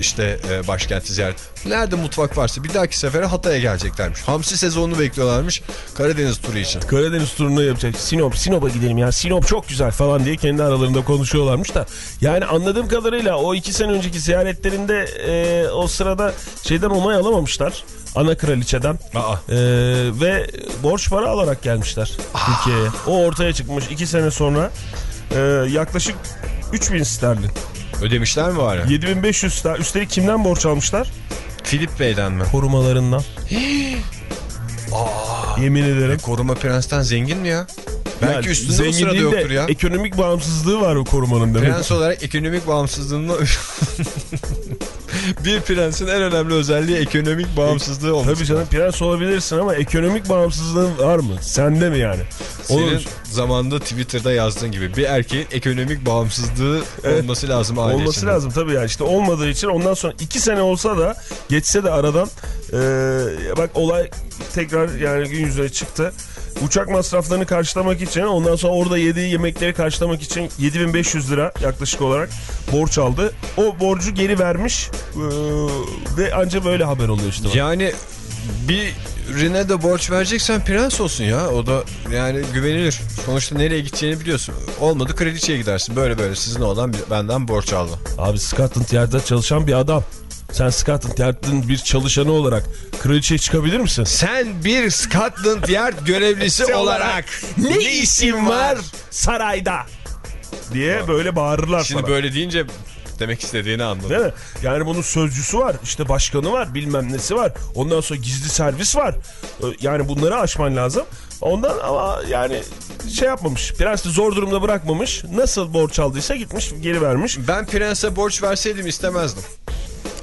işte e, başkenti ziyaret. Nerede mutfak varsa bir dahaki sefere Hatay'a geleceklermiş. Hamsi sezonunu bekliyorlarmış Karadeniz turu için. Karadeniz turunu yapacak. Sinop, Sinop'a gidelim ya. Sinop çok güzel falan diye kendi aralarında konuşuyorlarmış da. Yani anladığım kadarıyla o iki sene önceki ziyaretlerinde e, o sırada şeyden onay alamamışlar. Ana kraliçeden. Aa. E, ve borç para alarak gelmişler Türkiye'ye. O ortaya çıkmış iki sene sonra. e, yaklaşık 3000 sterlin. Ödemişler mi var ya? 7500 sterlin. Üstelik kimden borç almışlar? Filip Bey'den mi? Korumalarından. [GASPS] Yemin ederim. Koruma prensten zengin mi ya? Belki Yani üstünde zengin sırada değil de yoktur ya. Ekonomik bağımsızlığı var o korumanın demek. Prens olarak ekonomik bağımsızlığını... [LAUGHS] bir prensin en önemli özelliği ekonomik bağımsızlığı olması. Tabii canım prens olabilirsin ama ekonomik bağımsızlığın var mı? Sende mi yani? Senin Onun- zamanında Twitter'da yazdığın gibi bir erkeğin ekonomik bağımsızlığı Evet. olması lazım aile olması içinde. lazım tabii ya. İşte olmadığı için ondan sonra iki sene olsa da geçse de aradan eee, bak olay tekrar yani gün yüzüne çıktı. Uçak masraflarını karşılamak için ondan sonra orada yediği yemekleri karşılamak için 7500 lira yaklaşık olarak borç aldı. O borcu geri vermiş eee, ve anca böyle haber oluyor işte. bak. Yani birine de borç vereceksen prens olsun ya. O da yani güvenilir. Sonuçta nereye gideceğini biliyorsun. Olmadı kraliçeye gidersin. Böyle böyle sizin olan benden borç aldı. Abi Scotland Yard'da çalışan bir adam. Sen Scotland Yard'ın bir çalışanı olarak kraliçeye çıkabilir misin? Sen bir Scotland Yard görevlisi olarak ne işin var sarayda? Diye böyle bağırırlar Şimdi sana. böyle deyince demek istediğini anladım. Değil mi? Yani bunun sözcüsü var, işte başkanı var, bilmem nesi var. Ondan sonra gizli servis var. Yani bunları aşman lazım. Ondan ama yani şey yapmamış. Prens de zor durumda bırakmamış. Nasıl borç aldıysa gitmiş geri vermiş. Ben prense borç verseydim istemezdim.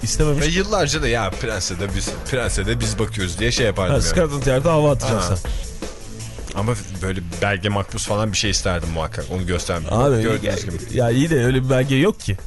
İstememiş. Ve yıllarca da ya prense de biz prense de biz bakıyoruz diye şey yapardım Ha, yani. Scotland Yard'a hava atacaksın. Ha. Ama böyle belge makbuz falan bir şey isterdim muhakkak. Onu göstermek. Abi Gördüğünüz gibi. ya iyi de öyle bir belge yok ki.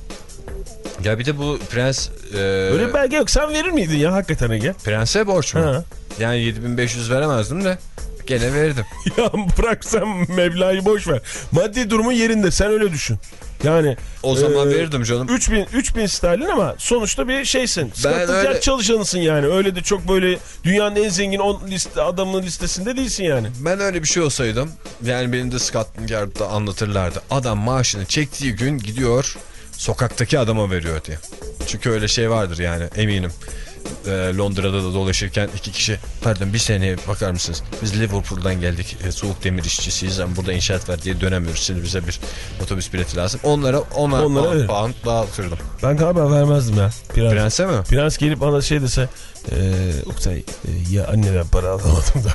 Ya bir de bu prens e, Öyle bir belge yok. Sen verir miydin ya hakikaten Ege? prense borç mu? Ha. Yani 7500 veremezdim de gene verirdim. [LAUGHS] Ya bırak sen Mevla'yı boş ver. Maddi durumun yerinde sen öyle düşün. Yani O zaman e, verirdim canım. 3000 3000 sterlin ama sonuçta bir şeysin. Scotland öyle- çalışanısın yani. Öyle de çok böyle dünyanın en zengin 10 liste adamın listesinde değilsin yani. Ben öyle bir şey olsaydım yani benim de Scotland Yard'da anlatırlardı. Adam maaşını çektiği gün gidiyor sokaktaki adama veriyor diye. Çünkü öyle şey vardır yani eminim. Ee, Londra'da da dolaşırken iki kişi pardon bir saniye bakar mısınız biz Liverpool'dan geldik e, soğuk demir işçisiyiz ama burada inşaat var diye dönemiyoruz şimdi bize bir otobüs bileti lazım onlara ona Onlara pound, evet. pound dağıtırdım Ben galiba vermezdim ya. Prens. Prense mi? Prens gelip bana şey dese eee Oktay e, ya anneden para alamadım da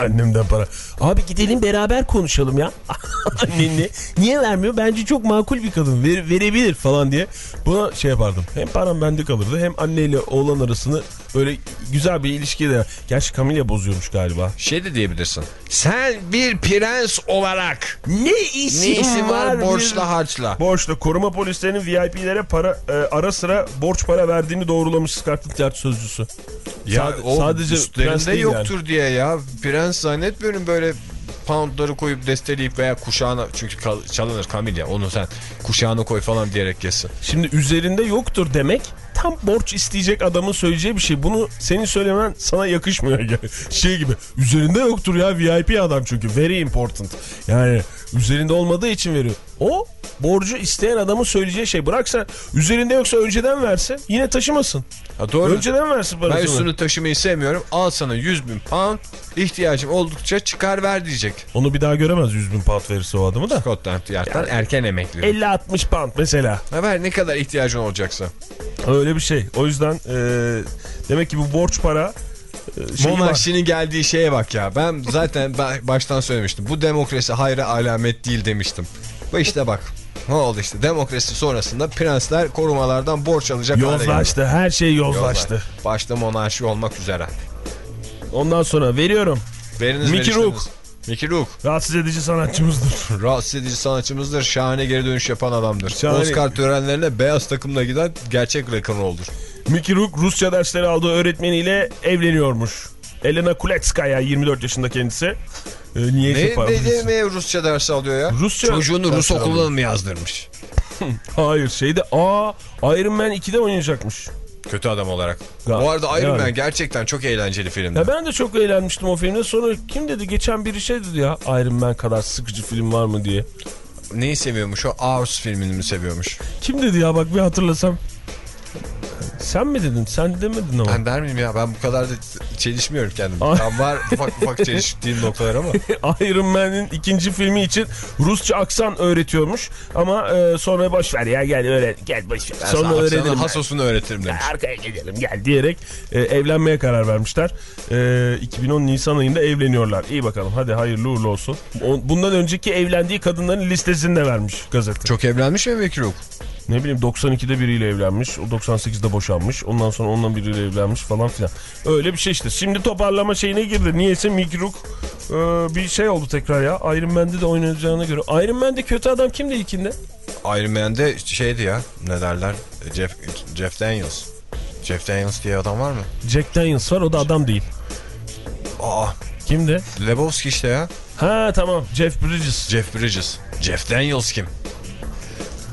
[LAUGHS] annemden para. Abi gidelim beraber konuşalım ya. [LAUGHS] Annenle niye vermiyor? Bence çok makul bir kadın. Ver- verebilir falan diye. Buna şey yapardım. Hem param bende kalırdı hem anneyle oğlan arasını böyle güzel bir ilişkiye de. Gerçi Camilla bozuyormuş galiba. Şey de diyebilirsin. Sen bir prens olarak Ne işin, ne işin var bir- borçla harçla? Borçla koruma polislerinin VIP'lere para e, ara sıra borç para verdiğini doğrulamış Scotland Yard sözcüsü. Ya Sad- o sadece prens üstlerinde yoktur diye ya. Prens zannetmiyorum böyle poundları koyup desteleyip veya kuşağına çünkü çalınır Camilla onu sen kuşağına koy falan diyerek yesin. Şimdi üzerinde yoktur demek tam borç isteyecek adamın söyleyeceği bir şey. Bunu senin söylemen sana yakışmıyor. Yani [LAUGHS] şey gibi üzerinde yoktur ya VIP adam çünkü very important. Yani üzerinde olmadığı için veriyor. O borcu isteyen adamın söyleyeceği şey. Bırak sen üzerinde yoksa önceden versin yine taşımasın. Ha, doğru. Önceden versin ben parasını. üstünü taşımayı sevmiyorum. Al sana 100 bin pound ihtiyacım oldukça çıkar ver diyecek. Onu bir daha göremez 100 bin pound verirse o adamı da. Scotland Yard'dan erken emekli. 50-60 pound mesela. Ha, ver ne kadar ihtiyacın olacaksa. Öyle bir şey. O yüzden e, demek ki bu borç para e. Monarşinin geldiği şeye bak ya. Ben zaten ba- baştan söylemiştim. Bu demokrasi hayra alamet değil demiştim. Ve işte bak. Ne oldu işte demokrasi sonrasında prensler korumalardan borç alacak. Yozlaştı. Her şey yozlaştı. Yollar. Başta monarşi olmak üzere. Ondan sonra veriyorum. Veriniz Mickey verişiniz. Rourke. Rahatsız edici sanatçımızdır. [LAUGHS] Rahatsız edici sanatçımızdır. Şahane geri dönüş yapan adamdır. Şahane. Oscar törenlerine beyaz takımla giden gerçek rock'n'roll'dur. Mickey Rourke Rusça dersleri aldığı öğretmeniyle evleniyormuş. Elena Kuletskaya 24 yaşında kendisi. Ee, niye Ne, ne demeye Rusça dersi alıyor ya? Rusça Çocuğunu Rus okuluna mı yazdırmış? [LAUGHS] Hayır şeyde aa Iron Man 2'de oynayacakmış. Kötü adam olarak. Bu arada Iron yani. Man gerçekten çok eğlenceli filmdi. Ya ben de çok eğlenmiştim o filmde. Sonra kim dedi geçen biri şey dedi ya Iron Man kadar sıkıcı film var mı diye. Neyi seviyormuş o? Hours filmini mi seviyormuş? Kim dedi ya bak bir hatırlasam. Sen mi dedin? Sen demedin ama. Ben der miyim ya? Ben bu kadar da çelişmiyorum kendim. Ay. Tam var ufak ufak [LAUGHS] çeliştiğim noktalar ama. [LAUGHS] Iron Man'in ikinci filmi için Rusça aksan öğretiyormuş. Ama e, sonra boş ver ya gel öğren. Gel boş ver. Ben Sonra öğrenirim. hasosunu öğretirim demiş. Arkaya gidelim gel diyerek e, evlenmeye karar vermişler. E, 2010 Nisan ayında evleniyorlar. İyi bakalım hadi hayırlı uğurlu olsun. O- bundan önceki evlendiği kadınların listesini de vermiş gazete. Çok evlenmiş mi Bekir Ok? Ne bileyim 92'de biriyle evlenmiş. O 98'de boşanmış. Ondan sonra ondan biriyle evlenmiş falan filan. Öyle bir şey işte. Şimdi toparlama şeyine girdi. Niyeyse Mikruk e, bir şey oldu tekrar ya. Iron Man'de de oynayacağına göre. Iron Man'de kötü adam kimdi ilkinde? Iron Man'de şeydi ya ne derler Jeff, Jeff Daniels. Jeff Daniels diye adam var mı? Jack Daniels var o da adam değil. Aa Kimdi? Lebowski işte ya. Ha tamam Jeff Bridges. Jeff Bridges. Jeff Daniels kim?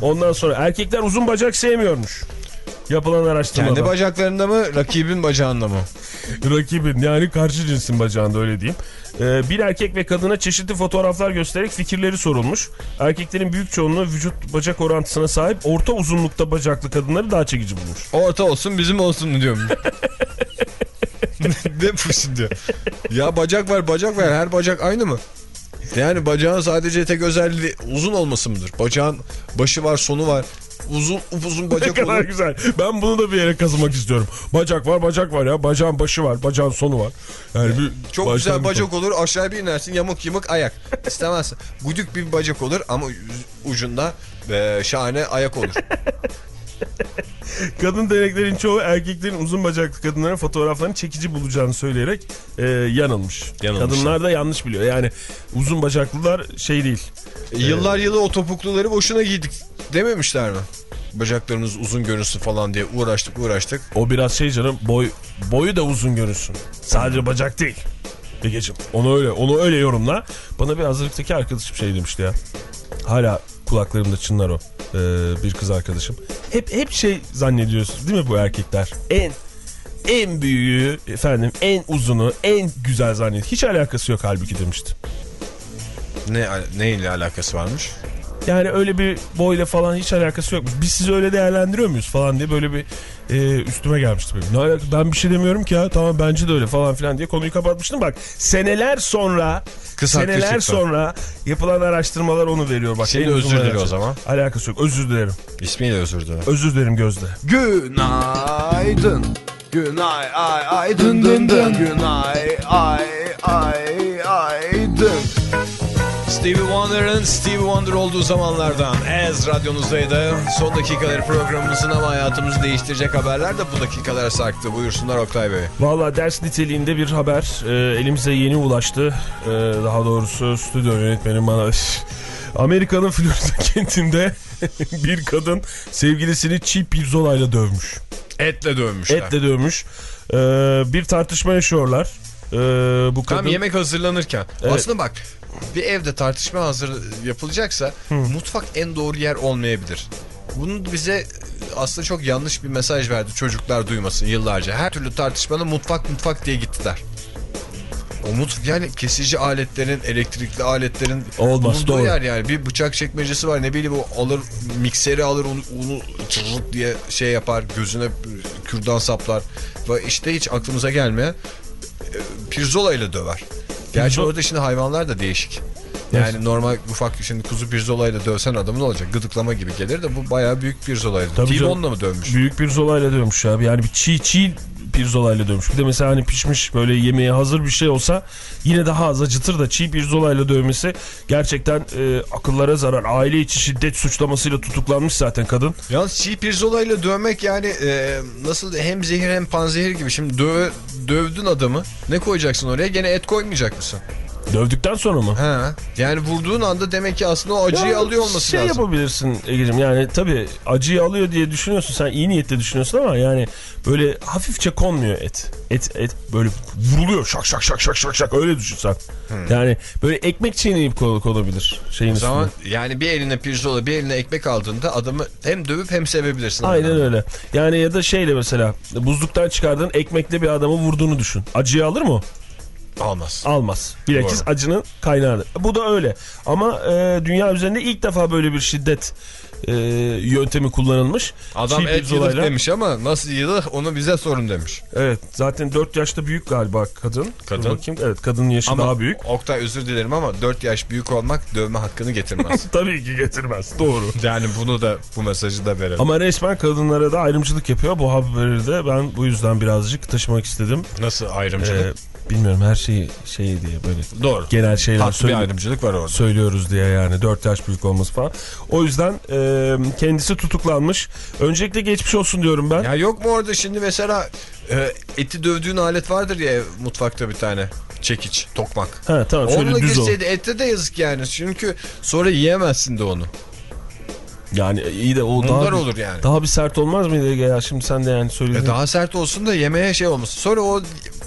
Ondan sonra erkekler uzun bacak sevmiyormuş. Yapılan araştırmada. Kendi bacaklarında mı rakibin bacağında mı? Rakibin yani karşı cinsin bacağında öyle diyeyim. Ee, bir erkek ve kadına çeşitli fotoğraflar göstererek fikirleri sorulmuş. Erkeklerin büyük çoğunluğu vücut bacak orantısına sahip orta uzunlukta bacaklı kadınları daha çekici bulmuş. Orta olsun bizim olsun diyorum. [LAUGHS] ne bu diyor. Ya bacak var bacak var her bacak aynı mı? Yani bacağın sadece tek özelliği uzun olması mıdır? Bacağın başı var sonu var. Uzun upuzun Ne bacak kadar olur. güzel. Ben bunu da bir yere kazımak istiyorum. Bacak var bacak var ya. Bacağın başı var. Bacağın sonu var. Yani bir Çok güzel bacak olur aşağı bir inersin yamuk yumuk ayak. İstemezsin. Gudük bir bacak olur ama ucunda e, şahane ayak olur. [LAUGHS] [LAUGHS] Kadın deneklerin çoğu erkeklerin uzun bacaklı kadınların fotoğraflarını çekici bulacağını söyleyerek e, yanılmış. Yanılmışlar. Kadınlar da yanlış biliyor. Yani uzun bacaklılar şey değil. E, Yıllar yılı o topukluları boşuna giydik dememişler mi? Bacaklarımız uzun görünsün falan diye uğraştık uğraştık. O biraz şey canım boy boyu da uzun görünsün. Sadece bacak değil. Egeciğim onu öyle onu öyle yorumla. Bana bir hazırlıktaki arkadaşım şey demişti ya. Hala kulaklarımda çınlar o. Ee, bir kız arkadaşım. Hep hep şey zannediyorsunuz değil mi bu erkekler? En en büyüğü efendim en uzunu en güzel zannediyor. Hiç alakası yok halbuki demişti. Ne, ne ile alakası varmış? Yani öyle bir boyla falan hiç alakası yokmuş. Biz sizi öyle değerlendiriyor muyuz falan diye böyle bir e, üstüme gelmişti. Alaka? Ben bir şey demiyorum ki ya tamam bence de öyle falan filan diye konuyu kapatmıştım. Bak seneler sonra haklı seneler sonra yapılan araştırmalar onu veriyor. Bak, uzun özür dile alakası- o zaman. Alakası yok özür dilerim. İsmiyle özür dilerim. Özür dilerim Gözde. Günaydın. Günay ay ay dın dın dın. Günay ay ay ay. Stevie Wonder'ın Stevie Wonder olduğu zamanlardan Ez radyonuzdaydı. Son dakikaları programımızın ama hayatımızı değiştirecek haberler de bu dakikalara sarktı. Buyursunlar Oktay Bey. Valla ders niteliğinde bir haber e, elimize yeni ulaştı. E, daha doğrusu stüdyo yönetmenim bana... [LAUGHS] Amerika'nın Florida [LAUGHS] kentinde [LAUGHS] bir kadın sevgilisini çiğ pirzolayla dövmüş. Etle dövmüşler. Etle dövmüş. E, bir tartışma yaşıyorlar. E, bu kadın... Tam yemek hazırlanırken. Evet. Aslında bak bir evde tartışma hazır yapılacaksa mutfak en doğru yer olmayabilir. Bunu bize aslında çok yanlış bir mesaj verdi çocuklar duymasın yıllarca. Her türlü tartışmada mutfak mutfak diye gittiler. O mutfak yani kesici aletlerin, elektrikli aletlerin Olmaz, doğru. yer yani. Bir bıçak çekmecesi var ne bileyim o alır mikseri alır onu, onu diye şey yapar gözüne kürdan saplar. Ve işte hiç aklımıza gelmeyen pirzola ile döver. Gerçi orada şimdi hayvanlar da değişik. Yani normal ufak şimdi kuzu pirzolayla dövsen adamın olacak? Gıdıklama gibi gelir de bu bayağı büyük. Tabii canım. T-bone'la mı dövmüş? Büyük pirzolayla dövmüş abi. Yani bir çiğ çiğ pirzolayla dövmüş. Bir de mesela hani pişmiş böyle yemeğe hazır bir şey olsa yine daha az acıtır da çiğ pirzolayla dövmesi gerçekten e, akıllara zarar. Aile içi şiddet suçlamasıyla tutuklanmış zaten kadın. Yalnız çiğ pirzolayla dövmek yani e, nasıl hem zehir hem panzehir gibi. Şimdi döv, dövdün adamı ne koyacaksın oraya? Gene et koymayacak mısın? Dövdükten sonra mı? Ha. Yani vurduğun anda demek ki aslında o acıyı Ya, alıyor olması şey lazım. yapabilirsin Ege'cim yani tabii acıyı alıyor diye düşünüyorsun sen iyi niyetle düşünüyorsun ama yani böyle hafifçe konmuyor et. Et et böyle vuruluyor şak şak şak şak şak şak öyle düşünsen. Yani böyle ekmek çiğneyip kol konabilir şeyin O üstüne. zaman yani bir eline pirzola bir eline ekmek aldığında adamı hem dövüp hem sevebilirsin. Aynen öyle. Yani ya da şeyle mesela buzluktan çıkardığın ekmekle bir adamı vurduğunu düşün. Acıyı alır mı o? Almaz. Almaz. Bilakis Doğru. acının kaynağıdır. Bu da öyle. Ama e, dünya üzerinde ilk defa böyle bir şiddet e, yöntemi kullanılmış. Adam Çiğ et yılık demiş ama nasıl yılık onu bize sorun demiş. Evet zaten 4 yaşta büyük galiba kadın. Kadın. Dur bakayım. Evet kadının yaşı Ama daha büyük. Oktay özür dilerim ama 4 yaş büyük olmak dövme hakkını getirmez. [LAUGHS] Tabii ki getirmez. Doğru. [LAUGHS] yani bunu da bu mesajı da verelim. Ama resmen kadınlara da ayrımcılık yapıyor. Bu haberi de ben bu yüzden birazcık taşımak istedim. Nasıl ayrımcılık? Ee, bilmiyorum her şeyi şey diye böyle Doğru. genel şeyler Haklı bir ayrımcılık var orada. söylüyoruz diye yani 4 yaş büyük olması falan. O yüzden e, kendisi tutuklanmış. Öncelikle geçmiş olsun diyorum ben. Ya yok mu orada şimdi mesela e, eti dövdüğün alet vardır ya mutfakta bir tane. Çekiç, tokmak. Ha tamam şöyle Onunla düz girseydi ette de yazık yani. Çünkü sonra yiyemezsin de onu. Yani iyi de o daha bir, olur yani. daha bir sert olmaz mıydı ya? Şimdi sen de yani söyledin. E daha sert olsun da yemeğe şey olmasın. Sonra o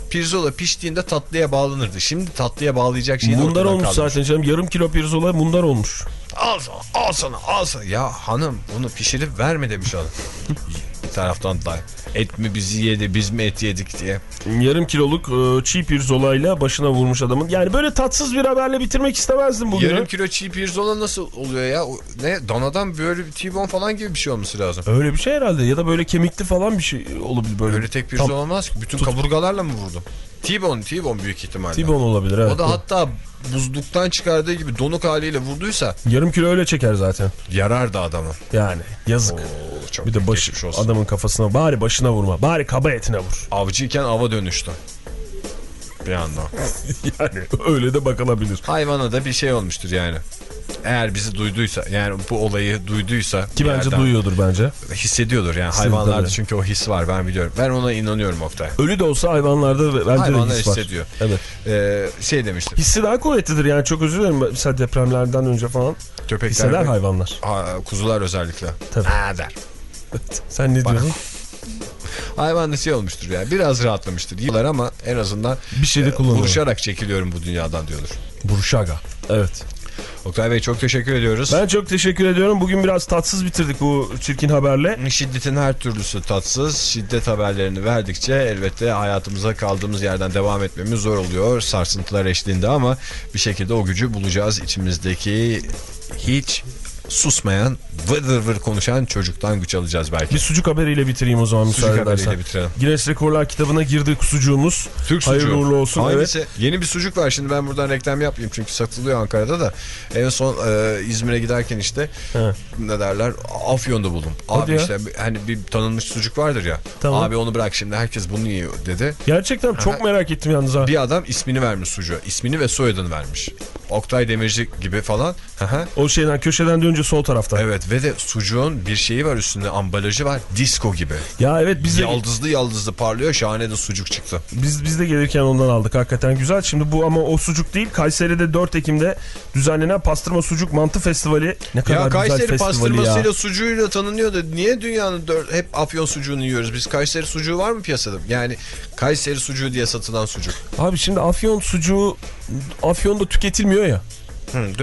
pirzola piştiğinde tatlıya bağlanırdı. Şimdi tatlıya bağlayacak şey ortadan olmuş kalkmış. zaten canım. Yarım kilo pirzola mundar olmuş. Al sana, al sana, al sana. Ya hanım bunu pişirip verme demiş adam. [LAUGHS] bir taraftan da et mi bizi yedi, biz mi et yedik diye. Yarım kiloluk e, çiğ pirzolayla başına vurmuş adamın. Yani böyle tatsız bir haberle bitirmek istemezdim bugünü. Yarım kilo çiğ pirzola nasıl oluyor ya? Ne danadan böyle bir T-bone falan gibi bir şey olması lazım. Öyle bir şey herhalde ya da böyle kemikli falan bir şey olabilir böyle. Öyle tek pirzola olmaz ki. Bütün kaburgalarla mı vurdum? T-bone, T-bone büyük ihtimalle. T-bone olabilir evet. O da hatta buzluktan çıkardığı gibi donuk haliyle vurduysa Yarım kilo öyle çeker zaten. yarar da adamı. Yani yazık. Oo, çok bir de olsun. adamın kafasına bari başına vurma. Bari kaba etine vur. [LAUGHS] Avcıyken ava dönüştü. Bir anda. Yani öyle de bakılabilir. Hayvana da bir şey olmuştur yani. Eğer bizi duyduysa yani bu olayı duyduysa Ki bence yerden duyuyordur bence. hissediyordur yani hayvanlarda tabii. çünkü o his var ben biliyorum. Ben ona inanıyorum Oktay. Ölü de olsa hayvanlarda bence Hayvanlar de his var. hissediyor. Evet. Ee, şey demiştim. Hissi daha kuvvetlidir yani çok özür dilerim. Mesela depremlerden önce falan Köpekler hisseder ve- hayvanlar. Ha, kuzular özellikle. Tabii. Ha der. Sen ne diyorsun? Hayvan şey olmuştur yani biraz rahatlamıştır. Yiyorlar ama en azından Bir şey de kullanıyor. vuruşarak çekiliyorum bu dünyadan diyordur. Buruşaga. Evet. Oktay Bey çok teşekkür ediyoruz. Ben çok teşekkür ediyorum. Bugün biraz tatsız bitirdik bu çirkin haberle. Şiddetin her türlüsü tatsız. Şiddet haberlerini verdikçe elbette hayatımıza kaldığımız yerden devam etmemiz zor oluyor. Sarsıntılar eşliğinde ama bir şekilde o gücü bulacağız. İçimizdeki hiç susmayan, vır vır vır konuşan çocuktan güç alacağız belki. Bir sucuk haberiyle bitireyim o zaman Sucuk müsaade haberiyle edersen. bitirelim. Guinness Rekorlar kitabına girdi sucuğumuz. Türk Hayırlı sucuğu. uğurlu olsun. Hangisi? Evet. Yeni bir sucuk var şimdi ben buradan reklam yapmayayım çünkü satılıyor Ankara'da da. En son e, İzmir'e giderken işte He. ne derler Afyon'da buldum. Hadi Abi ya. işte hani bir tanınmış sucuk vardır ya. Tamam. Abi onu bırak şimdi herkes bunu yiyor dedi. Gerçekten çok merak ettim yalnız ha. Bir adam ismini vermiş sucuğa. İsmini ve soyadını vermiş. Oktay Demirci gibi falan. Hı. O şeyden köşeden dönünce sol tarafta. evet ve de sucuğun bir şeyi var üstünde ambalajı var. Disco gibi. Ya evet biz de, Yaldızlı yaldızlı parlıyor. Şahane de sucuk çıktı. biz, biz de gelirken ondan aldık. Hakikaten güzel. Şimdi bu ama o sucuk değil. Kayseri'de 4 Ekim'de düzenlenen Pastırma Sucuk Mantı Festivali. Ne kadar Ya güzel Kayseri festivali pastırmasıyla ya. sucuğuyla tanınıyor da niye dünyanın dört, hep afyon sucuğunu yiyoruz? Biz Kayseri sucuğu var mı piyasada? Yani Kayseri sucuğu diye satılan sucuk. Abi şimdi Afyon sucuğu Afyon'da tüketilmiyor ya.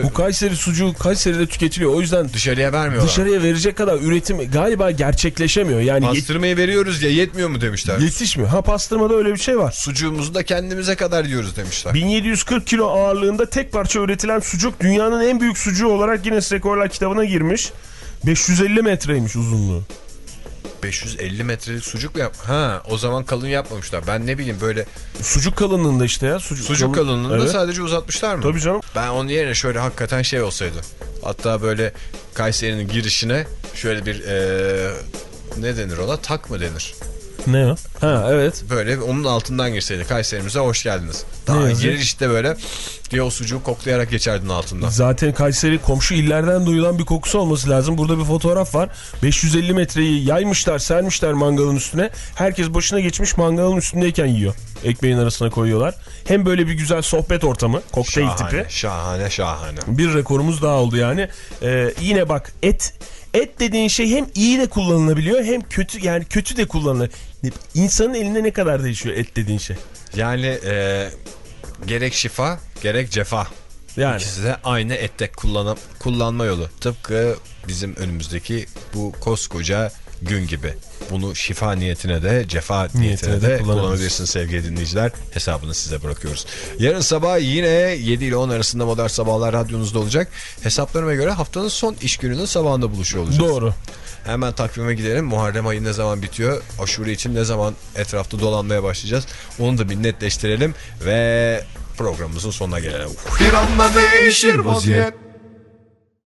Bu Kayseri sucuğu Kayseri'de tüketiliyor. O yüzden Dışarıya vermiyorlar. dışarıya verecek kadar üretim galiba gerçekleşemiyor. Yani Pastırmayı veriyoruz ya yetmiyor mu demişler. yetişmiyor. Ha pastırmada öyle bir şey var. Sucuğumuzu da kendimize kadar yiyoruz demişler. 1740 kilo ağırlığında tek parça üretilen sucuk dünyanın en büyük sucuğu olarak Guinness Rekorlar kitabına girmiş. 550 metreymiş uzunluğu. 550 metrelik sucuk mu yap? Ha o zaman kalın yapmamışlar. Ben ne bileyim böyle Sucuk kalınlığında işte ya. Sucuk, sucuk kalın- kalınlığında Evet. sadece uzatmışlar mı? Tabii canım. Ben onun yerine şöyle hakikaten şey olsaydı. Hatta böyle Kayseri'nin girişine şöyle bir eee, ne denir ona? Tak mı denir? Ne o? Ha evet. Böyle onun altından girseydi Kayserimize hoş geldiniz. Daha girişte böyle diye o sucuğu koklayarak geçerdin altından. Zaten Kayseri komşu illerden duyulan bir kokusu olması lazım. Burada bir fotoğraf var. 550 metreyi yaymışlar, sermişler mangalın üstüne. Herkes başına geçmiş mangalın üstündeyken yiyor. ekmeğin arasına koyuyorlar. Hem böyle bir güzel sohbet ortamı, kokteyl Şahane, tipi. şahane, şahane. Bir rekorumuz daha oldu yani. Ee, yine bak et et dediğin şey hem iyi de kullanılabiliyor hem kötü yani kötü de kullanılır. İnsanın elinde ne kadar değişiyor et dediğin şey. Yani e, gerek şifa gerek cefa. Yani İkisi de aynı ette kullanım, kullanma yolu. Tıpkı bizim önümüzdeki bu koskoca gün gibi. Bunu şifa niyetine de cefa niyetine, Niyetine de kullanabilirsiniz sevgili dinleyiciler. Hesabını size bırakıyoruz. Yarın sabah yine 7 ile 10 arasında Modern Sabahlar radyonuzda olacak. Hesaplarıma göre haftanın son iş gününün sabahında buluşuyor olacağız. doğru. Hemen takvime gidelim. Muharrem ayı ne zaman bitiyor? Aşure için ne zaman etrafta dolanmaya başlayacağız? Onu da bir netleştirelim ve programımızın sonuna gelelim. Bir anda değişir vaziyet